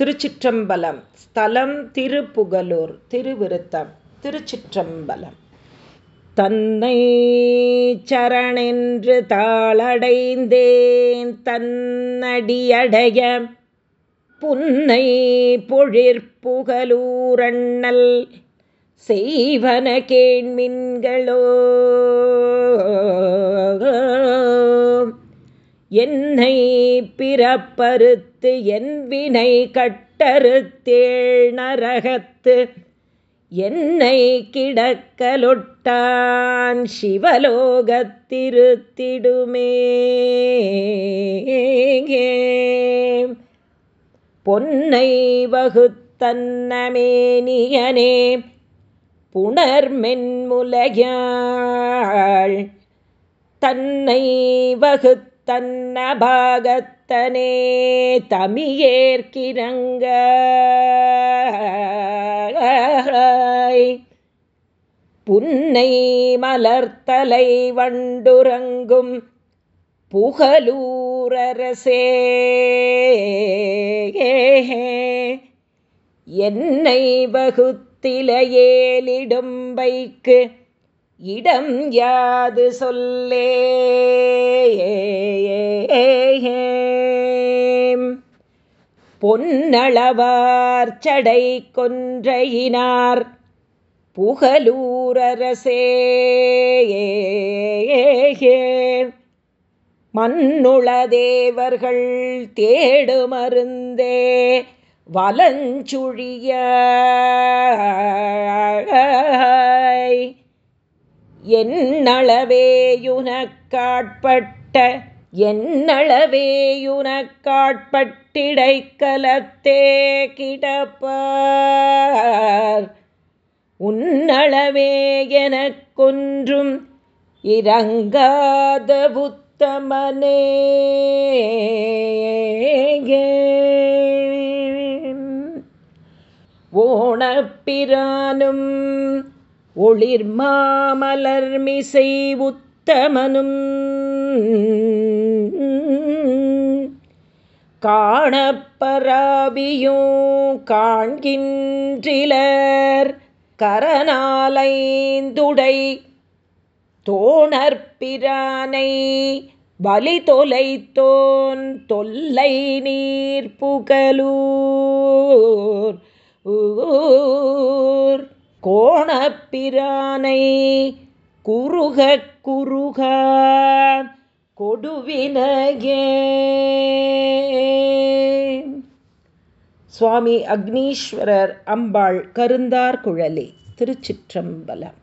திருச்சிற்றம்பலம் ஸ்தலம் திருப்புகலூர் திருவிருத்தம் திருச்சிற்றம்பலம். தன்னை சரணென்று தாளடைந்தேன் தன்னடியடைய புன்னை பொழிற்புகலூரண்ணல் செய்வன கேண்மின்களோ என்னை பிறப்பறுத்து என் வினை கட்டறுத்தேள் நரகத்து. என்னை கிடக்கலொட்டான் சிவலோகத்திருத்திடுமே. பொன்னை வகுத்தன்னமேனியனே புனர்மென்முலையாள் தன்னை வகுத்த தன்ன பாகத்தனே தமியேற்கிறங்க புன்னை மலர்த்தலை வண்டுறங்கும் புகலூரரசே. என்னை வகுத்திலையேலிடும்பைக்கு இடம் யாது சொல்லே. பொன்னளவார் சடை கொன்றையினார். புகலூரரசே. மண்ணுளதேவர்கள் தேடுமருந்தே. வலஞ்சுழிய. என்னளவேயுனக்காட்பட்ட என்னளவேயுனக்காட்பட்டிடைக்கலத்தே கிடப்பார். உன்னளவே எனக்கொன்றும் இறங்காத புத்தமனே ஓணப்பிரானும் ஒளிர் மாமலர்மிசை உத்தமனும். காணப்பராபியும் காண்கின்றிலர் கரநாளைந்துடை தோணற்பிரானை வலி தொலைத்தோன் தொல்லை நீர் புகலூர். ஊர் கோணப்பிரானை குறுக குறுக கொடுவினகே சுவாமி அக்னீஸ்வரர் அம்பாள் கருந்தார் குழலி திருச்சிற்றம்பலம்.